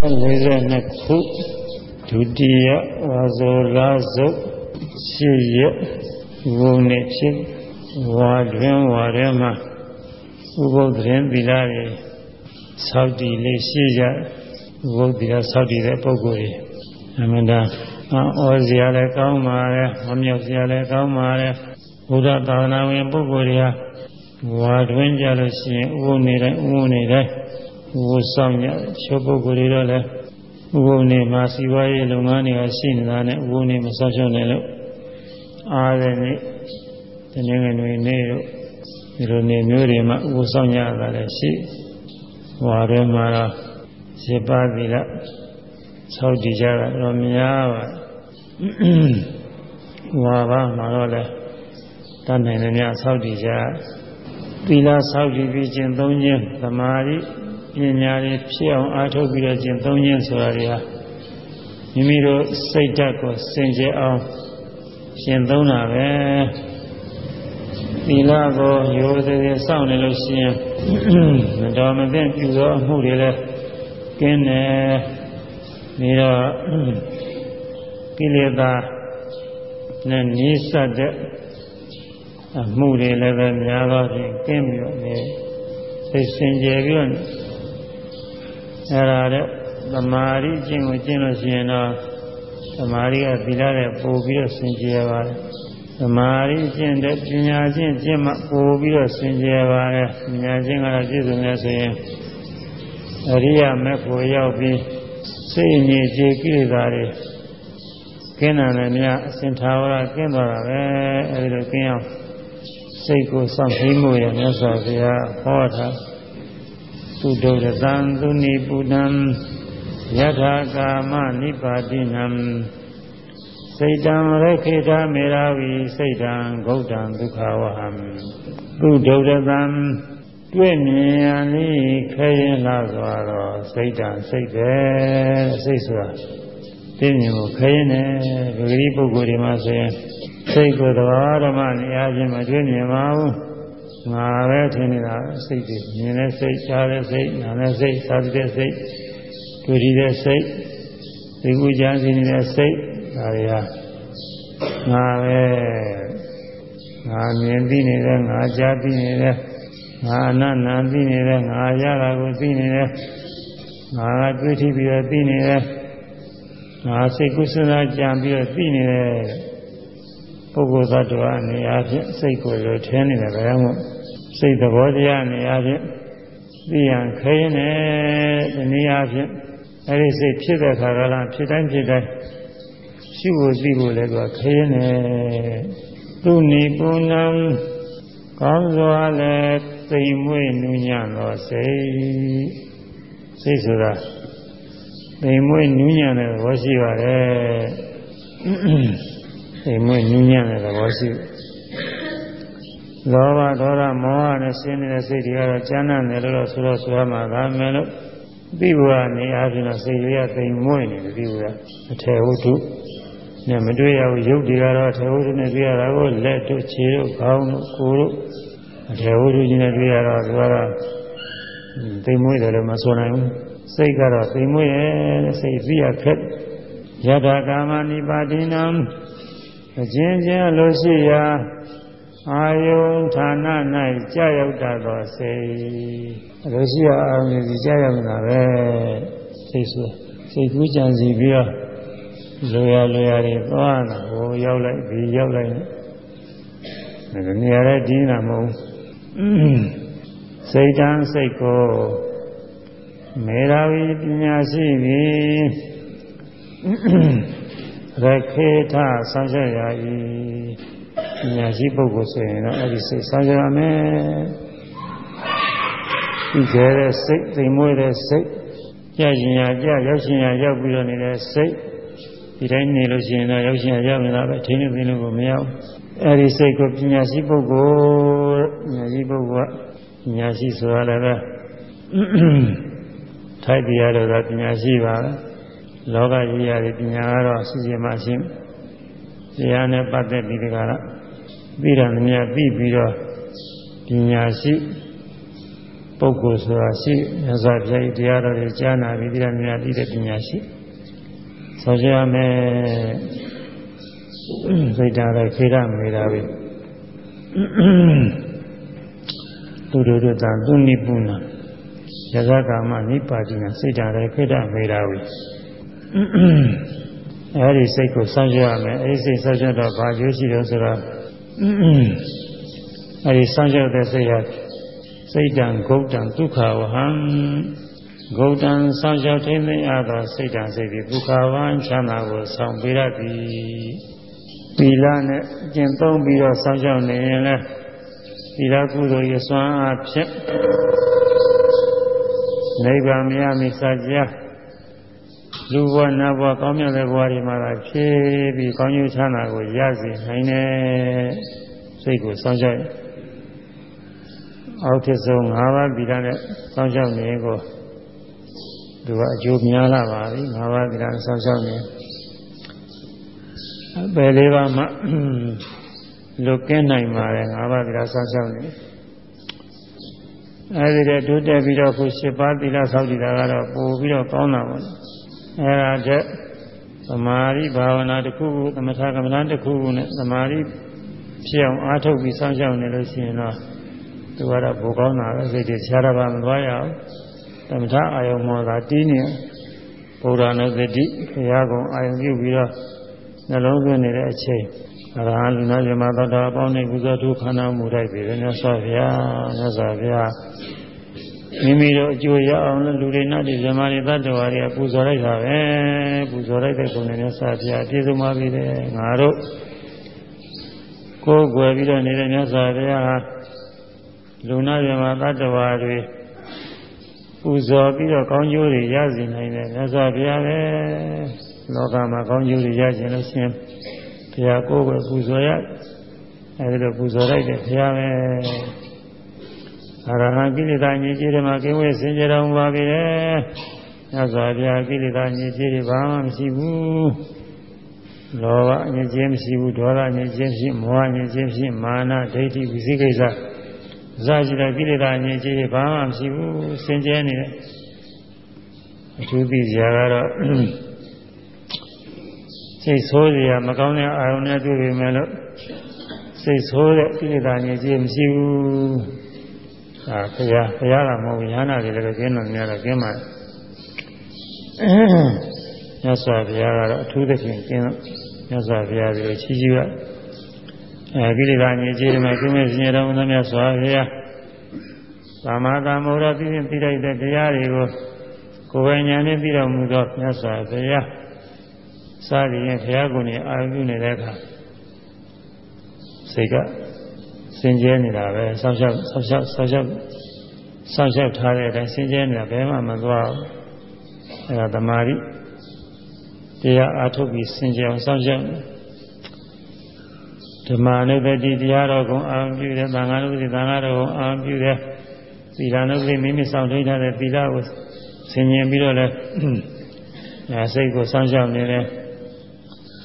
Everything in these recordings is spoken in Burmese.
42ခုဒုတိယဝါဇောလာစုပ်ရှိရဘုံနဲ့ဖြစ်ဝါတွင်ဝါထဲမှာဥပုသ်ရင်သီလတွေသောက်တည်လေးရှိကြဥပုသ်သီလသောက်တည်တဲ့ပုဂ္ဂိုလ်တွေအမှန်တန်ဩဇရာလည်းကောင်းပါလေမမြောက်စရာလည်းကောင်းပါလေဘုရားသာသနာဝင်ပုဂ္ဂိုလ်တွေဟာဝါတွင်ကြလို့ရှိရင်ဥပုနေတိုင်းဥပုနေတိုင်း ဥပုဆောင်ရချိုးပုဂ္ဂိုလ်တွေတော့လည်းဥပုနေမှာစီဝါရေးလုပ်ငန်းတွေကရှိနေတာနဲ့ဥပုနေမဆောက်ရှုံးနေလို့အားတဲ့နေ့တနင်္ဂနွေနေ့တို့ဒီလိုနေမျိုးတွေမှာဥပုဆောင်ရတာလည်းရှိဝါရဲမှာတော့ဇေပသီလဆောက်တည်ကြတာတော့များပါဝါဘာမှာတော့လည်းတတ်နိုင်တယ်များဆောက်တည်ကြသီလဆောက်တည်ပြီးခြင်းသုံးခြင်းသမာဓိ ပညာတွေဖြစ်အောင်အားထုတ်ပြီးတော့ကျင့်သုံးခြင်းဆိုတာတွေဟာမိမိတို့စိတ်ဓာတ်ကိုစင်ကြယ်အောင်ကျင့်သုံးတာပဲသီလကိုရိုးသေးသေးစောင့်နေလို့ရှိရင်မတော်မသင့်ပြုသောအမှုတွေလည်းကင်းတယ်ပြီးတော့ကိလေသာနဲ့နီးစပ်တဲ့အမှုတွေလည်းပဲများသောဖြင့်ကင်းပြီးတော့နေစိတ်စင်ကြယ်ပြီးတော့ အဲ့ဒါတဲ့သမာဓိကျင့်ကိုကျင့်လို့ရှိရင်တော့သမာဓိကသီလနဲ့ပို့ပြီးတော့စင်ကြယ်ပါတယ်သမာဓိကျင့်တဲ့ပညာကျင့်ကျင့်မှပို့ပြီးတော့စင်ကြယ်ပါတယ်ပညာကျင့်ကတော့ပြည့်စုံနေဆိုရင်အရိယာမေဖို့ရောက်ပြီးစိတ်ငြိကြေကိလေသာတွေကင်းတာနဲ့များအစင်သာဝရကင်းသွားတာပဲအဲဒီလိုကင်းအောင်စိတ်ကိုစောင့်သိမှုရမြတ်စွာဘုရားဟောထား သုဒ္ဓရသံသူနိပုဒံယထာကာမနိပါတိနံစိတ်တံရခေတမေရာဝီစိတ်တံဂௌတံဒုက္ခဝဟံသုဒ္ဓရသံတွေ့မြင်ရလိခဲရင်လာစွာတော့စိတ်တံစိတ်ပဲစိတ်ဆိုတာသိမြင်ဖို့ခဲရင်နဲ့ဗဂရိပုဂ္ဂိုလ်တွေမှာဆိုရင်စိတ်ကိုသဘာဝဓမ္မနေရာချင်းမတွေ့မြင်ပါဘူး ငါပဲထင်နေတာစိတ်တွေမြင်တဲ့စိတ်ကြားတဲ့စိတ်နားတဲ့စိတ်စားတဲ့စိတ်တွေ့တဲ့စိတ်သိကူကြစီနေတဲ့စိတ်ဒါတွေဟာငါပဲငါမြင်သိနေတယ်ငါကြားသိနေတယ်ငါအနန္နာသိနေတယ်ငါရတာကိုသိနေတယ်ငါကတွေ့ထိပြီးတော့သိနေတယ်ငါစိတ်ကုသနာကြံပြီးတော့သိနေတယ် ပုဂ္ဂိုလ်သတ္တဝါအနေအချင်းစိတ်ကိုလိုထင်းနေတယ်ဗျာမို့စိတ်သဘောတရားအနေအချင်းသိရန်ခဲနေဒီနည်းအားဖြင့်အဲဒီစိတ်ဖြစ်တဲ့ခါကလာဖြစ်တိုင်းဖြစ်တိုင်းရှိဖို့သိဖို့လည်းသူကခဲနေသူနိပုဏ္ဏံကောင်းစွာလည်းသိမ်မွေ့နူးညံ့သောစိတ်စိတ်ဆိုတာသိမ်မွေ့နူးညံ့တဲ့သဘောရှိပါတယ် သိမ်မွေ့နူးညံ့တဲ့သဘောရှိလောဘဒေါသမောဟနဲ့ဆင်းနေတဲ့စိတ်တွေကတော့ကျမ်းနာတယ်လို့ဆိုတော့ဆိုရမှာဒါမယ်လို့ပြီးဘဝနေအားဖြင့်တော့စိတ်ရသိမ်မွေ့နေတယ်ပြီးဘဝအထေဝတ္ထုနဲ့မတွေ့ရဘူးရုပ်တွေကတော့အထေဝတ္ထုနဲ့တွေ့ရတာကိုလက်တို့ခြေတို့ခေါင်းတို့ကိုယ်တို့အထေဝတ္ထုကြီးနဲ့တွေ့ရတော့သူကတော့သိမ်မွေ့တယ်လို့မဆိုနိုင်ဘူးစိတ်ကတော့သိမ်မွေ့ရဲ့စိတ်သိရခက်ယထာကာမနိပါတိနံ အချင်းချင်းလို့ရှိရာအာယုန်ဌာန၌ကြာရောက်တတ်သောစိတ်လို့ရှိရာအာယုန်စီကြာရောက်တာပဲစိတ်ဆိုစိတ်ကူးကြံစီပြီးတော့လိုရလိုရတွေသွားတာဟိုရောက်လိုက်ဒီရောက်လိုက်ဒီနေရာလေးဒီနာမဟုတ်စိတ်တန်းစိတ်ကိုမေရာဝီပညာရှိပြီ ရခေထဆောင်းရရာဤပညာရှိပုဂ္ဂိုလ်ဆိုရင်တော့အဲ့ဒီစိတ်ဆောင်းရမယ်ဒီကျဲတဲ့စိတ်သိမ်မွေးတဲ့စိတ်ကြရှင်ရကြရောက်ရှင်ရရောက်ပြီးတော့နေတဲ့စိတ်ဒီတိုင်းနေလို့ရှိရင်တော့ရောက်ရှင်ရရောက်နေတာပဲထိနေသိလို့ကိုမရဘူးအဲ့ဒီစိတ်ကိုပညာရှိပုဂ္ဂိုလ်ပညာရှိပုဂ္ဂိုလ်ကပညာရှိဆိုတာလည်းပဲထိုက်တရားတော်ကပညာရှိပါလား လောကကြီးရတဲ့ပညာကတော့ရှိရှိမှရှိတရားနဲ့ပတ်သက်ပြီးဒီကရပြီးတာမြတ်ပြီးပြီးတော့ပညာရှိပုဂ္ဂိုလ်ဆိုတာရှိမြတ်စွာဘုရားတရားတော်တွေကြားနာပြီးတရားများသိတဲ့ပညာရှိဆောကြရမယ်စိတ်ဓာတ်လည်းခေရမေတာပဲသူတို့တို့သာသူနိပုဏ္ဏယဇကာမနိပါတိနာစိတ်ဓာတ်လည်းခေရမေတာပဲ အဲဒီစိတ်ကိုစောင့်ကြရမယ်အဲဒီစိတ်စောင့်ကြတော့ဘာကျိုးရှိတယ်ဆိုတော့အဲဒီစောင့်ကြတဲ့စိတ်ဟာစိတ်တံဂုတ်တံဒုက္ခဝဟံဂုတ်တံစောင့်ရှောက်ထိမ့်သိအပ်သောစိတ်တံစိတ်ပြီးဒုက္ခဝဟံချမ်းသာကိုဆောင်ပေးရသည်သီလနဲ့ကျင့်သုံးပြီးတော့စောင့်ရှောက်နေရင်လည်းသီလကုသိုလ်ရစွမ်းအားဖြင့်နိဗ္ဗာန်မရမီစကြ လူဘဝနတ်ဘဝကောင်းမြတ်တဲ့ဘဝတွေမှာဖြည့်ပြီးကောင်းကျိုးချမ်းသာကိုရစေနိုင်တဲ့စိတ်ကိုစောင့်ရှောက်အောက်ထစ်ဆုံး၅ပါးသီလနဲ့စောင့်ရှောက်နေကိုသူကအကျိုးများလာပါပြီ၅ပါးသီလနဲ့စောင့်ရှောက်နေဘယ်လေးပါးမှလွတ်ကင်းနိုင်ပါတယ်၅ပါးသီလစောင့်ရှောက်နေအဲဒီတည်းတိုးတက်ပြီးတော့ခု၈ပါးသီလစောင့်တည်တာကတော့ပို့ပြီးတော့ကောင်းတာပါ အဲဒါတဲ့သမာဓိဘာဝနာတစ်ခုခုသမထကမ္မဋ္ဌာန်းတစ်ခုခုနဲ့သမာဓိဖြစ်အောင်အားထုတ်ပြီးစောင့်ရှောက်နေလို့ရှိရင်တော့သူကတော့ဘိုးကောင်းတာပဲစိတ်တွေဆရာတော်ဘာမသွားရအောင်သမထအာယုံမောသာတီးနေဘုရားနုသတိဘုရားကုံအာယုံပြုပြီးတော့နှလုံးသွင်းနေတဲ့အချိန်အရဟံလူနာဇမသောတာအပေါင်းနဲ့ကုသိုလ်ထုခန္ဓာမူတိုက်ပြီမြတ်စွာဘုရားမြတ်စွာဘုရား မိမိတို့အကျိုးရအောင်လို့လူတွေနတ်တွေဇမားတွေတတ္တဝါတွေကပူဇော်လိုက်တာပဲပူဇော်လိုက်တဲ့ကုဏ္ဏနဲ့စာပြအပြည့်စုံပါပြီလေငါတို့ကိုယ်ွယ်ပြီးတော့နေတဲ့မြတ်စွာဘုရားဟာလူနာဇမားတတ္တဝါတွေပူဇော်ပြီးတော့ကောင်းကျိုးတွေရစီနိုင်တယ်မြတ်စွာဘုရားပဲလောကမှာကောင်းကျိုးတွေရခြင်းလို့ရှင်ဘုရားကိုယ်ွယ်ပူဇော်ရအဲဒီလိုပူဇော်လိုက်တဲ့ဘုရားပဲ အရဟံကိလေသာညစ်ကြေးတွေမှာကင်းဝေးစင်ကြတော်မူပါပြီလေ။ညစွာဘုရားကိလေသာညစ်ကြေးတွေဘာမှမရှိဘူး။လောဘညစ်ကြေးမရှိဘူးဒေါသညစ်ကြေးမရှိမောဟညစ်ကြေးမရှိမာနဒိဋ္ဌိဝိသိကိစ္စဇာရှိတဲ့ကိလေသာညစ်ကြေးတွေဘာမှမရှိဘူးစင်ကြဲနေတယ်။အထူးသိစရာကတော့စိတ်ဆိုးစရာမကောင်းတဲ့အာရုံနဲ့တွေ့ပေမဲ့လို့စိတ်ဆိုးတဲ့ကိလေသာညစ်ကြေးမရှိဘူး။ ဒါဘုရားဘုရားကမဟုတ်ဘူးညာနာတွေလည်းကျင်းတော်များတော့ကျင်းပါမြတ်စွာဘုရားကတော့အထူးသဖြင့်ကျင်းတော့မြတ်စွာဘုရားဒီလိုချီးကျူးရအဲကိလေသာညစ်ကြေးတွေမှာကျင်းမဲ့ရှင်ရတော်မူသောမြတ်စွာဘုရားသာမသာမောရသိရင်သိလိုက်တဲ့တရားတွေကိုကိုယ်ပိုင်ဉာဏ်နဲ့သိတော်မူသောမြတ်စွာဘုရားစသည်ဖြင့်ဘုရားကိုယ်နဲ့အာရုံပြုနေတဲ့အခါစိတ်က စင်ကြဲနေတာပဲဆောက်ရှောက်ဆောက်ရှောက်ဆောက်ရှောက်ဆောက်ရှောက်ထားတဲ့အတိုင်းစင်ကြဲနေတာဘယ်မှမသွားဘူးအဲဒါသမာဓိတရားအားထုတ်ပြီးစင်ကြဲအောင်ဆောက်ရှောက်ဓမ္မနုပတိတရားတော်ကိုအာရုံပြုတယ်သံဃာနုပတိသံဃာတော်ကိုအာရုံပြုတယ်သီလနုပတိမိမိဆောင်ထိန်ထားတဲ့သီလကိုဆင်ញင်ပြီးတော့လဲအဲစိတ်ကိုစောင့်ရှောက်နေတယ်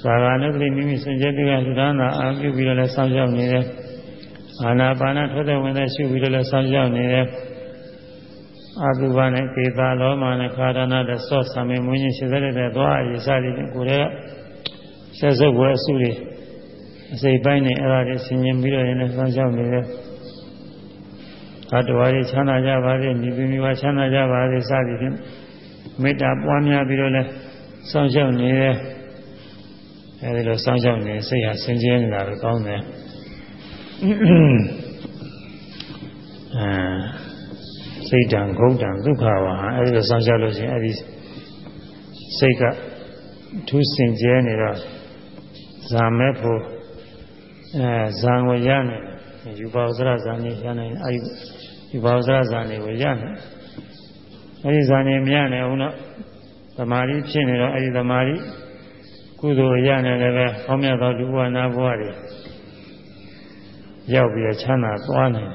သာဂာနုပတိမိမိစင်ကြဲပြီးလူဒါနာအာရုံပြုပြီးတော့လဲစောင့်ရှောက်နေတယ် အာနာပါနထွက်တဲ့ဝင်တဲ့ရှုပြီးတော့လည်းဆောင်းရောက်နေတယ်အာတုဘနဲ့ကေသာလောမနဲ့ခါရဏတဲ့စောဆံမင်းမွင်းကြီးရှိတဲ့တဲ့သွားအရေးစားပြီးကိုယ်ရဲ့ဆက်စုပ်ဝဲအစုတွေအစိပ်ပိုင်းနဲ့အဲ့ဒါတွေဆင်ញင်ပြီးတော့လည်းဆောင်းရောက်နေတယ်အတဝါကြီးချမ်းသာကြပါစေညီပင်မိဘချမ်းသာကြပါစေစသည်ဖြင့်မေတ္တာပွားများပြီးတော့လည်းဆောင်းရောက်နေတယ်အဲဒီလိုဆောင်းရောက်နေစိတ်ဟာစင်ကြဲနေတာပဲကောင်းတယ် အဲစိတ်တံဂုတ်တံဒုက္ခဝါအဲဒီလိုစောင့်ရှောက်လို့ရှိရင်အဲဒီစိတ်ကထူးစင်ကြဲနေတော့ဇာမဲဖို့အဲဇံကိုရနေယူပါဥစရဇာနေရနေအဲဒီယူပါဥစရဇာနေကိုရနေအဲဒီဇာနေမရနိုင်ဘူးတော့သမာဓိဖြစ်နေတော့အဲဒီသမာဓိကုသိုလ်ရနေလည်းပဲဟောမြတ်သောလူဘဝနာဘဝတွေ ရောက်ပြီးချမ်းသာသွားနိုင်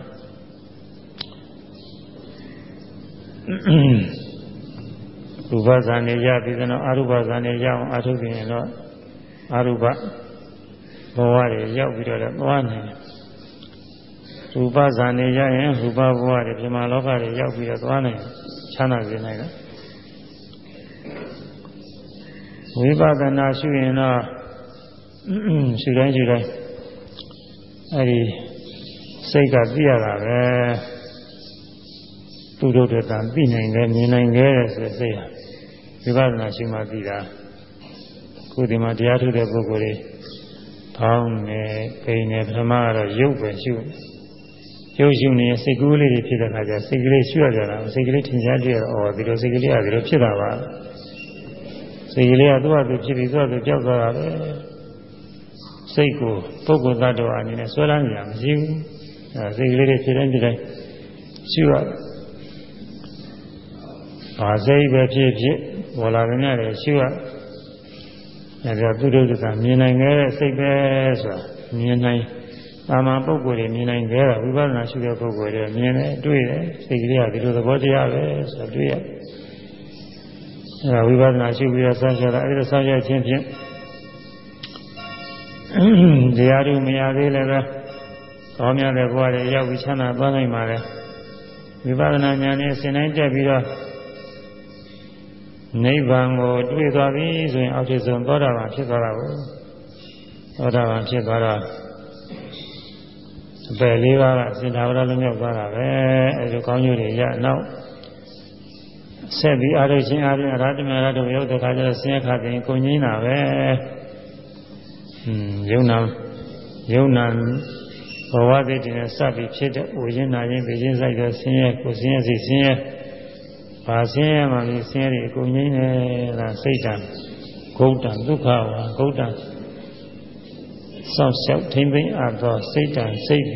ရူပဇာနေရပြီးတော့အရူပဇာနေရအောင်အထုပြင်တော့အရူပဘဝတွေရောက်ပြီးတော့လည်းသွားနိုင်တယ်ရူပဇာနေရရင်ရူပဘဝတွေပြမလောကတွေရောက်ပြီးတော့သွားနိုင်ချမ်းသာစေနိုင်တယ်ဝိပဿနာရှုရင်တော့ရှုတိုင်းရှုတိုင်း အဲဒီစိတ်ကသိရတာပဲသူတို့တည်းတန်သိနိုင်တယ်မြင်နိုင်တယ်ဆိုတဲ့စိတ်ဟာဝိပဿနာရှုမှသိတာခုဒီမှာတရားထုတဲ့ပုဂ္ဂိုလ်တွေဖောင်းနေပိန်နေပထမကတော့ရုပ်ပဲရှုရုပ်ရှုနေစိတ်ကူးလေးတွေဖြစ်တဲ့အခါကျစိတ်ကလေးရှုရကြတာစိတ်ကလေးထင်ရှားကြည့်ရတော့ဩဒီလိုစိတ်ကလေးကဒီလိုဖြစ်တာပါစိတ်ကလေးကသူ့ဟာသူဖြစ်ပြီးသူ့ဟာသူကြောက်သွားတာပဲ စိတ်ကိုပုဂ္ဂိုလ်သတ္တဝါအနေနဲ့ဆွဲလန်းကြရမရှိဘူးအဲစိတ်ကလေးတွေဖြစ်တိုင်းဖြစ်တိုင်းရှုရတယ်အာစိတ်ပဲဖြစ်ဖြစ်ပေါ်လာကြတယ်ရှုရအဲဒါသူတို့ကမြင်နိုင်ခဲ့တဲ့စိတ်ပဲဆိုတာမြင်နိုင်တာမန်ပုဂ္ဂိုလ်တွေမြင်နိုင်ခဲ့တာဝိပဿနာရှုတဲ့ပုဂ္ဂိုလ်တွေမြင်တယ်တွေ့တယ်စိတ်ကလေးကဒီလိုသဘောတရားပဲဆိုတာတွေ့ရတယ်အဲဒါဝိပဿနာရှုပြီးတော့ဆောင်းရတာအဲဒီလိုဆောင်းရခြင်းဖြင့် တရားတို့မရသေးလည်းပဲကောင်းမြတ်တဲ့ဘဝတွေရောက်ပြီးချမ်းသာသွားနိုင်ပါလေဝိပဿနာဉာဏ်နဲ့စဉ်တိုင်းတက်ပြီးတော့နိဗ္ဗာန်ကိုတွေ့သွားပြီဆိုရင်အောက်ထစ်ဆုံးသောတာပန်ဖြစ်သွားတာကိုသောတာပန်ဖြစ်သွားတော့အပယ်လေးပါးကစင်တာဝရလုံးရောက်သွားတာပဲအဲလိုကောင်းကျိုးတွေရနောက်ဆက်ပြီးအားထုတ်ခြင်းအားဖြင့်အရဟတမေရတို့ရောက်တဲ့ခါကျတော့ဆင်းရဲခါတင်ကိုငိမ့်တာပဲอืม ယုံနာယုံနာဘဝတည်းတည်းနဲ့စပြီးဖြစ်တဲ့ဝိညာဉ်နာရင်ပြင်းဆိုင်တဲ့ဆင်းရဲကိုဆင်းရဲစိတ်ဆင်းရဲဘာဆင်းရဲမှမဆင်းရဲတွေအကုန်ငိမ့်နေတာစိတ်တံဂုတ်တံဒုက္ခဝါဂုတ်တံစောင့်ရှောက်ထိမ့်သိမ့်အပ်သောစိတ်တံစိတ်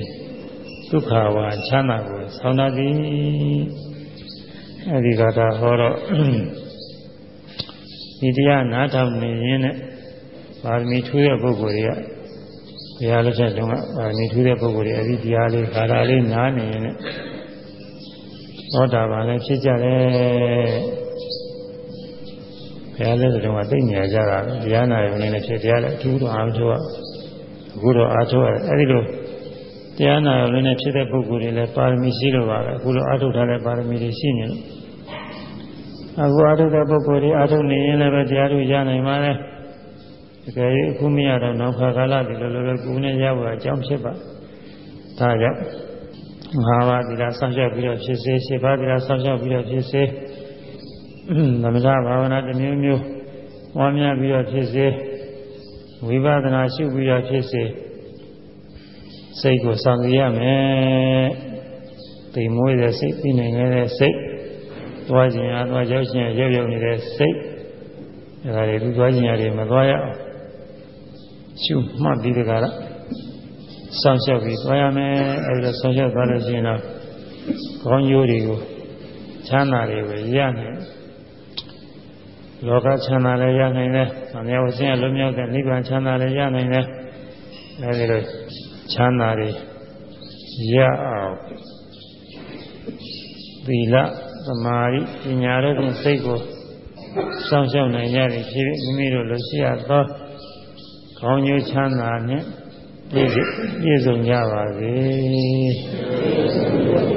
ဒုက္ခဝါချမ်းသာကိုဆောင်းတတ်သည်အဲဒီကတာဟောတော့ဒီတရားနားထောင်နေရင်နဲ့ ပါရမီထူးတဲ့ပုဂ္ဂိုလ်တွေကဘုရားလက်ထက်တုန်းကပါရမီထူးတဲ့ပုဂ္ဂိုလ်တွေအဲဒီတရားလေးခါတာလေးနားနေရင်နဲ့သောတာပန်လည်းဖြစ်ကြတယ်ဘုရားလက်ထက်တုန်းကသိနေကြတာတရားနာရုံနဲ့ဖြစ်တရားလည်းအထူးတော့အားထုတ်ရအခုတော့အားထုတ်ရအဲဒီလိုတရားနာရုံနဲ့ဖြစ်တဲ့ပုဂ္ဂိုလ်တွေလည်းပါရမီရှိလို့ပါပဲအခုလိုအားထုတ်ထားတဲ့ပါရမီတွေရှိနေလို့အခုအာထုတဲ့ပုဂ္ဂိုလ်တွေအာထုနေရင်လည်းပဲတရားတို့ရနိုင်ပါလေ တကယ်၍အခုမရတော့နောက်ခါကာလဒီလိုလိုပဲကိုယ်နဲ့ရဖို့အကြောင်းဖြစ်ပါဒါကြောင့်ငါးပါးဒီလားဆောင်းလျှောက်ပြီးတော့ဖြစ်စေရှစ်ပါးဒီလားဆောင်းလျှောက်ပြီးတော့ဖြစ်စေသမထဘာဝနာတစ်မျိုးမျိုးဝါများပြီးတော့ဖြစ်စေဝိပဿနာရှုပြီးတော့ဖြစ်စေစိတ်ကိုစောင့်ကြည့်ရမယ်တိမ်မွေးတဲ့စိတ်ပြီးနိုင်တဲ့စိတ်သွားခြင်းအားသွားရောက်ခြင်းရောက်ရောက်နေတဲ့စိတ်အဲဒါတွေသူသွားခြင်းအားတွေမသွားရအောင် ရှုမှတ်ပြီးတကားလားစောင့်ရှောက်ပြီးသွားရမယ်အဲဒီလိုစောင့်ရှောက်သွားလို့ရှိရင်တော့ကောင်းကျိုးတွေကိုချမ်းသာတွေကိုရနိုင်လောကချမ်းသာလည်းရနိုင်တယ်။ဆံရဝဆင်းရဲလွတ်မြောက်တဲ့နိဗ္ဗာန်ချမ်းသာလည်းရနိုင်တယ်။အဲဒီလိုချမ်းသာတွေရအောင်သီလသမာဓိပညာတို့ဖြင့်စိတ်ကိုစောင့်ရှောက်နိုင်ကြသည်ဖြစ်မိမိတို့လိုရှိရသော ကောင်းကျိုးချမ်းသာနှင့်ပြည့်ပြည့်စုံကြပါစေ။